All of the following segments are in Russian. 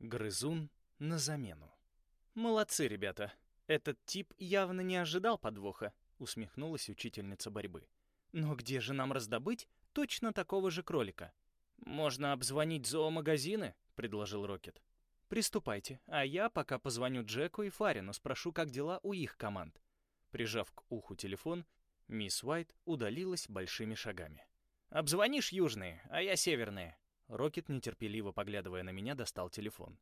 Грызун на замену. «Молодцы, ребята. Этот тип явно не ожидал подвоха», — усмехнулась учительница борьбы. «Но где же нам раздобыть точно такого же кролика?» «Можно обзвонить зоомагазины», — предложил Рокет. «Приступайте, а я пока позвоню Джеку и Фарину, спрошу, как дела у их команд». Прижав к уху телефон, мисс Уайт удалилась большими шагами. «Обзвонишь южные, а я северные». Рокет, нетерпеливо поглядывая на меня, достал телефон.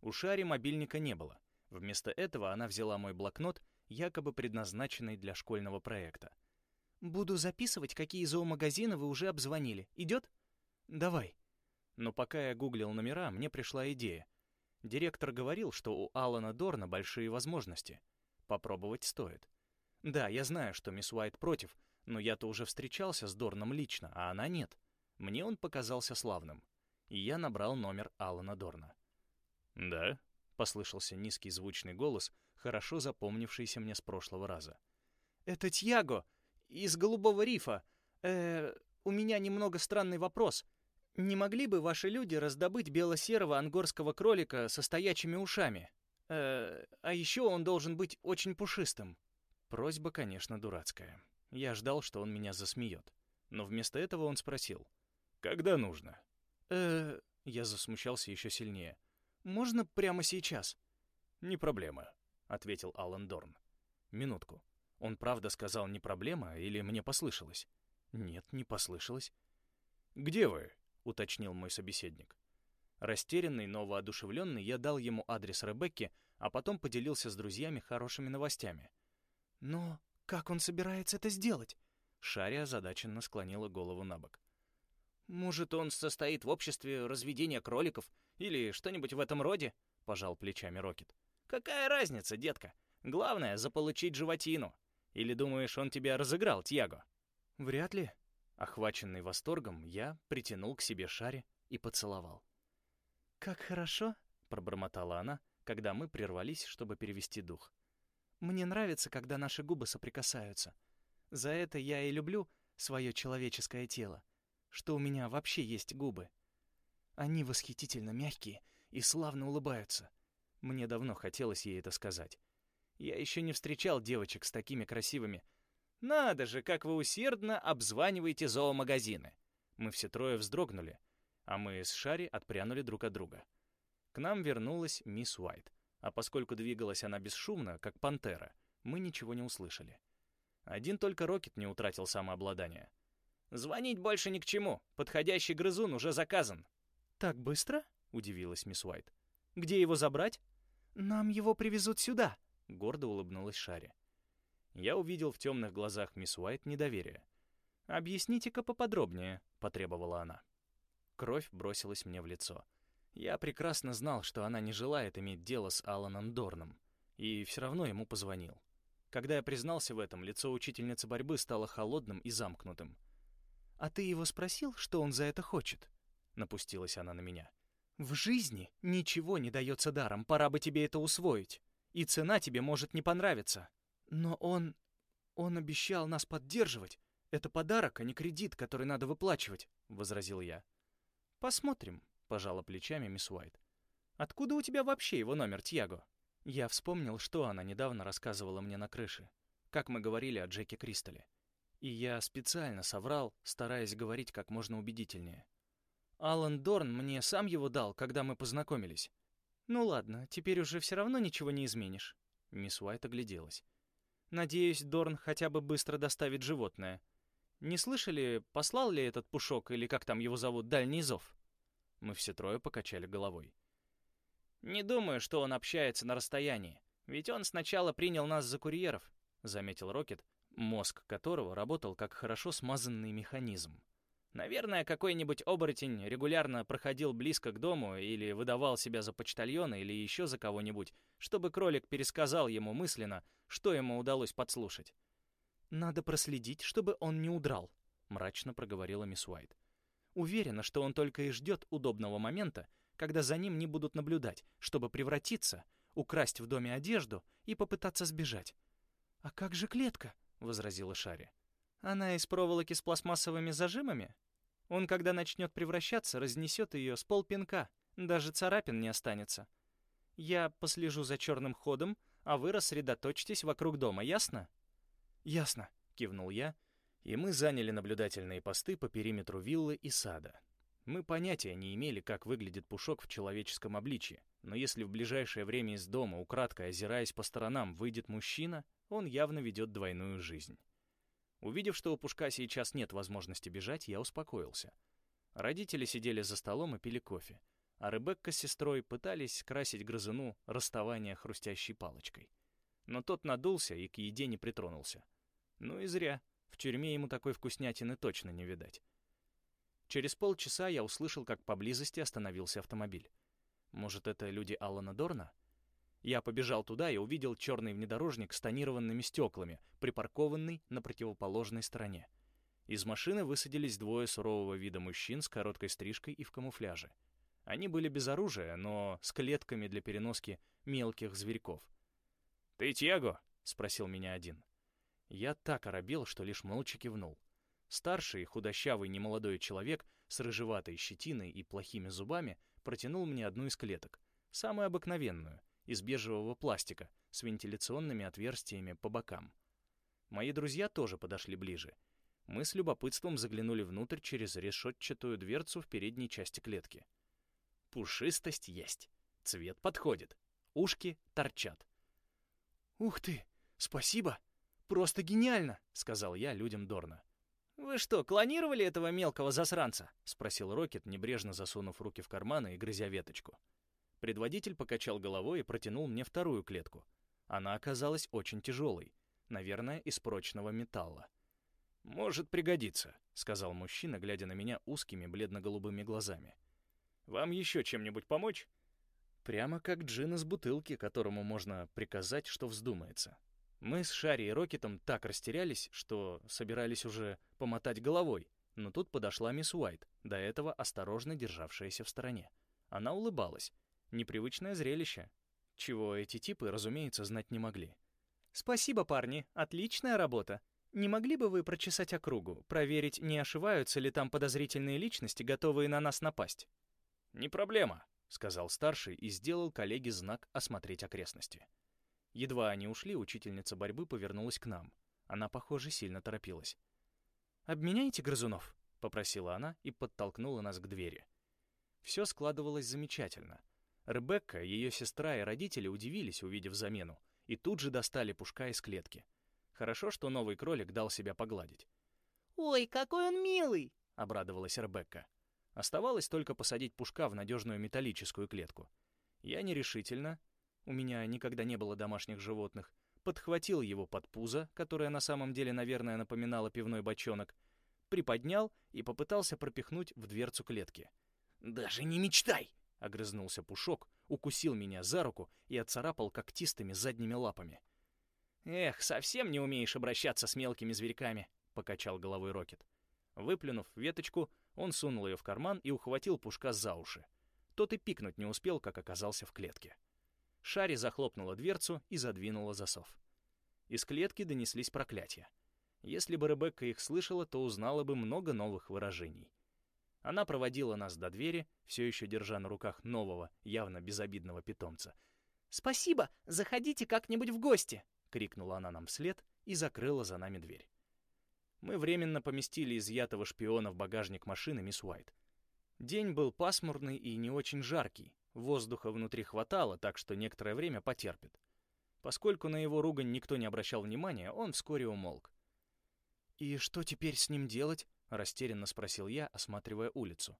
У Шари мобильника не было. Вместо этого она взяла мой блокнот, якобы предназначенный для школьного проекта. «Буду записывать, какие зоомагазины вы уже обзвонили. Идет?» «Давай». Но пока я гуглил номера, мне пришла идея. Директор говорил, что у Алана Дорна большие возможности. Попробовать стоит. Да, я знаю, что мисс Уайт против, но я-то уже встречался с Дорном лично, а она нет. Мне он показался славным. И я набрал номер Алана Дорна. «Да?» — послышался низкий звучный голос, хорошо запомнившийся мне с прошлого раза. «Это Тьяго из Голубого рифа. Э, у меня немного странный вопрос. Не могли бы ваши люди раздобыть бело-серого ангорского кролика со стоячими ушами? Э, а еще он должен быть очень пушистым». Просьба, конечно, дурацкая. Я ждал, что он меня засмеет. Но вместо этого он спросил. «Когда нужно?» Э Я засмущался еще сильнее. «Можно прямо сейчас?» «Не проблема», — ответил Алан Дорн. «Минутку. Он правда сказал «не проблема» или мне послышалось?» «Нет, не послышалось». «Где вы?» — уточнил мой собеседник. Растерянный, но воодушевленный, я дал ему адрес Ребекки, а потом поделился с друзьями хорошими новостями. «Но как он собирается это сделать?» Шари озадаченно склонила голову на бок. «Может, он состоит в обществе разведения кроликов или что-нибудь в этом роде?» — пожал плечами Рокет. «Какая разница, детка? Главное — заполучить животину. Или думаешь, он тебя разыграл, Тьяго?» «Вряд ли». Охваченный восторгом, я притянул к себе Шаре и поцеловал. «Как хорошо!» — пробормотала она, когда мы прервались, чтобы перевести дух. «Мне нравится, когда наши губы соприкасаются. За это я и люблю свое человеческое тело что у меня вообще есть губы. Они восхитительно мягкие и славно улыбаются. Мне давно хотелось ей это сказать. Я еще не встречал девочек с такими красивыми. Надо же, как вы усердно обзваниваете зоомагазины. Мы все трое вздрогнули, а мы с Шари отпрянули друг от друга. К нам вернулась мисс Уайт, а поскольку двигалась она бесшумно, как пантера, мы ничего не услышали. Один только Рокет не утратил самообладание — Звонить больше ни к чему. Подходящий грызун уже заказан. Так быстро? удивилась мисс Уайт. Где его забрать? Нам его привезут сюда, гордо улыбнулась Шари. Я увидел в темных глазах мисс Уайт недоверие. «Объясните-ка поподробнее», — потребовала она. Кровь бросилась мне в лицо. Я прекрасно знал, что она не желает иметь дело с Аланом Дорном, и все равно ему позвонил. Когда я признался в этом, лицо учительницы борьбы стало холодным и замкнутым. «А ты его спросил, что он за это хочет?» Напустилась она на меня. «В жизни ничего не дается даром, пора бы тебе это усвоить. И цена тебе может не понравиться. Но он... он обещал нас поддерживать. Это подарок, а не кредит, который надо выплачивать», — возразил я. «Посмотрим», — пожала плечами мисс Уайт. «Откуда у тебя вообще его номер, Тьяго?» Я вспомнил, что она недавно рассказывала мне на крыше. Как мы говорили о Джеке Кристалле. И я специально соврал, стараясь говорить как можно убедительнее. Алан Дорн мне сам его дал, когда мы познакомились. Ну ладно, теперь уже все равно ничего не изменишь. Мисс Уайт огляделась. Надеюсь, Дорн хотя бы быстро доставит животное. Не слышали, послал ли этот Пушок, или как там его зовут, дальний зов? Мы все трое покачали головой. «Не думаю, что он общается на расстоянии. Ведь он сначала принял нас за курьеров», — заметил Рокет, мозг которого работал как хорошо смазанный механизм. Наверное, какой-нибудь оборотень регулярно проходил близко к дому или выдавал себя за почтальона или еще за кого-нибудь, чтобы кролик пересказал ему мысленно, что ему удалось подслушать. «Надо проследить, чтобы он не удрал», — мрачно проговорила мисс Уайт. «Уверена, что он только и ждет удобного момента, когда за ним не будут наблюдать, чтобы превратиться, украсть в доме одежду и попытаться сбежать. А как же клетка?» — возразила Шари. «Она из проволоки с пластмассовыми зажимами? Он, когда начнет превращаться, разнесет ее с полпинка. Даже царапин не останется. Я послежу за черным ходом, а вы рассредоточьтесь вокруг дома, ясно?» «Ясно», — кивнул я, и мы заняли наблюдательные посты по периметру виллы и сада. Мы понятия не имели, как выглядит Пушок в человеческом обличье, но если в ближайшее время из дома, украдкой озираясь по сторонам, выйдет мужчина, он явно ведет двойную жизнь. Увидев, что у Пушка сейчас нет возможности бежать, я успокоился. Родители сидели за столом и пили кофе, а Ребекка с сестрой пытались красить грызуну расставание хрустящей палочкой. Но тот надулся и к еде не притронулся. Ну и зря. В тюрьме ему такой вкуснятины точно не видать. Через полчаса я услышал, как поблизости остановился автомобиль. Может, это люди Алана Дорна? Я побежал туда и увидел черный внедорожник с тонированными стеклами, припаркованный на противоположной стороне. Из машины высадились двое сурового вида мужчин с короткой стрижкой и в камуфляже. Они были без оружия, но с клетками для переноски мелких зверьков. «Ты Тьяго?» — спросил меня один. Я так оробел, что лишь молча кивнул. Старший, худощавый, немолодой человек с рыжеватой щетиной и плохими зубами протянул мне одну из клеток, самую обыкновенную, из бежевого пластика, с вентиляционными отверстиями по бокам. Мои друзья тоже подошли ближе. Мы с любопытством заглянули внутрь через решетчатую дверцу в передней части клетки. Пушистость есть. Цвет подходит. Ушки торчат. «Ух ты! Спасибо! Просто гениально!» — сказал я людям Дорна. «Вы что, клонировали этого мелкого засранца?» — спросил Рокет, небрежно засунув руки в карманы и грызя веточку. Предводитель покачал головой и протянул мне вторую клетку. Она оказалась очень тяжелой, наверное, из прочного металла. «Может пригодиться», — сказал мужчина, глядя на меня узкими бледно-голубыми глазами. «Вам еще чем-нибудь помочь?» Прямо как джин из бутылки, которому можно приказать, что вздумается. Мы с Шарри и Рокетом так растерялись, что собирались уже помотать головой, но тут подошла мисс Уайт, до этого осторожно державшаяся в стороне. Она улыбалась. Непривычное зрелище, чего эти типы, разумеется, знать не могли. «Спасибо, парни, отличная работа. Не могли бы вы прочесать округу, проверить, не ошиваются ли там подозрительные личности, готовые на нас напасть?» «Не проблема», — сказал старший и сделал коллеге знак осмотреть окрестности. Едва они ушли, учительница борьбы повернулась к нам. Она, похоже, сильно торопилась. «Обменяйте грызунов», — попросила она и подтолкнула нас к двери. Все складывалось замечательно. Ребекка, ее сестра и родители удивились, увидев замену, и тут же достали пушка из клетки. Хорошо, что новый кролик дал себя погладить. «Ой, какой он милый!» — обрадовалась Ребекка. Оставалось только посадить пушка в надежную металлическую клетку. Я нерешительно, у меня никогда не было домашних животных, подхватил его под пузо, которое на самом деле, наверное, напоминало пивной бочонок, приподнял и попытался пропихнуть в дверцу клетки. «Даже не мечтай!» — огрызнулся Пушок, укусил меня за руку и отцарапал когтистыми задними лапами. «Эх, совсем не умеешь обращаться с мелкими зверьками», — покачал головой Рокет. Выплюнув веточку, он сунул ее в карман и ухватил Пушка за уши. Тот и пикнуть не успел, как оказался в клетке. Шари захлопнула дверцу и задвинула засов. Из клетки донеслись проклятия. Если бы Ребекка их слышала, то узнала бы много новых выражений. Она проводила нас до двери, все еще держа на руках нового, явно безобидного питомца. «Спасибо! Заходите как-нибудь в гости!» — крикнула она нам вслед и закрыла за нами дверь. Мы временно поместили изъятого шпиона в багажник машины мисс Уайт. День был пасмурный и не очень жаркий, Воздуха внутри хватало, так что некоторое время потерпит. Поскольку на его ругань никто не обращал внимания, он вскоре умолк. «И что теперь с ним делать?» — растерянно спросил я, осматривая улицу.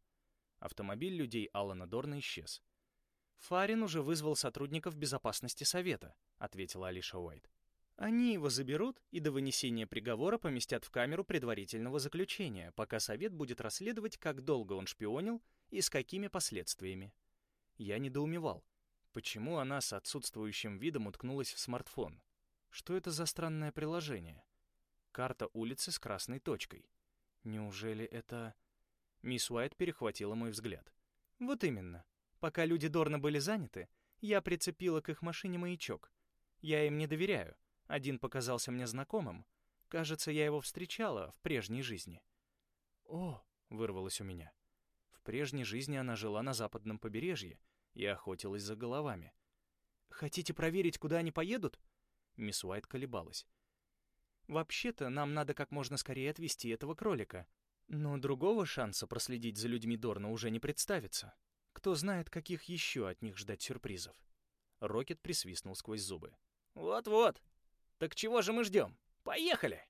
Автомобиль людей Алана Дорна исчез. «Фарин уже вызвал сотрудников безопасности совета», — ответила Алиша Уайт. «Они его заберут и до вынесения приговора поместят в камеру предварительного заключения, пока совет будет расследовать, как долго он шпионил и с какими последствиями». Я недоумевал. Почему она с отсутствующим видом уткнулась в смартфон? Что это за странное приложение? Карта улицы с красной точкой. Неужели это... Мисс Уайт перехватила мой взгляд. Вот именно. Пока люди Дорна были заняты, я прицепила к их машине маячок. Я им не доверяю. Один показался мне знакомым. Кажется, я его встречала в прежней жизни. «О!» — вырвалось у меня прежней жизни она жила на западном побережье и охотилась за головами. «Хотите проверить, куда они поедут?» Мисс Уайт колебалась. «Вообще-то нам надо как можно скорее отвезти этого кролика. Но другого шанса проследить за людьми Дорна уже не представится. Кто знает, каких еще от них ждать сюрпризов?» Рокет присвистнул сквозь зубы. «Вот-вот. Так чего же мы ждем? Поехали!»